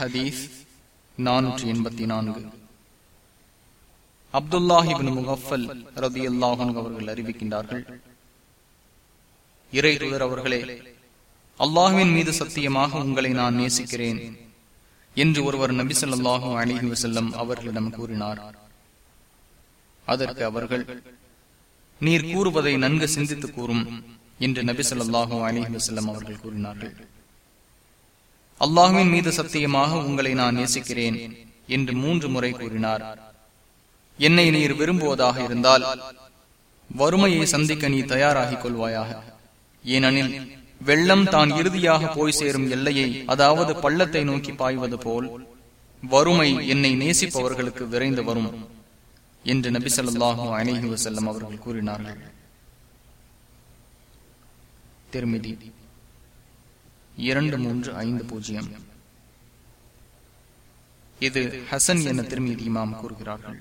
ஹதீஸ் நானூற்றி எண்பத்தி நான்கு. அப்துல்லாஹிபின் முகஃபல் ரதி அல்லாஹன் அவர்கள் அறிவிக்கின்றார்கள். இறை தூதர் அவர்களே அல்லாஹுவின் மீது சத்தியமாக உங்களை நான் நேசிக்கிறேன் என்று ஒருவர் நபி சொல்லாஹு அலிஹி வசல்லம் அவர்களிடம் கூறினார். அதற்கு அவர்கள் நீர் கூறுவதை நன்கு சிந்தித்து கூறும் என்று நபி சொல்லாஹு அலிஹி வசல்லம் அவர்கள் கூறினார்கள். அல்லாஹுவின் மீது சத்தியமாக உங்களை நான் நேசிக்கிறேன் என்று மூன்று முறை கூறினார். என்னை நீர் விரும்புவதாக இருந்தால் வறுமையை சந்திக்க நீ தயாராகிக் கொள்வாயாக. ஏனெனில் வெள்ளம் தான் இறுதியாக போய் சேரும் எல்லையை அதாவது பள்ளத்தை நோக்கி பாய்வது போல் வறுமை என்னை நேசிப்பவர்களுக்கு விரைந்து வரும் என்று நபி சொல்லாஹு அலிஹி வசல்லம் அவர்கள் கூறினார்கள். திருமிதி. இரண்டு மூன்று ஐந்து பூஜ்ஜியம். இது ஹசன் என திருமதி இமாம் கூறுகிறார்கள்.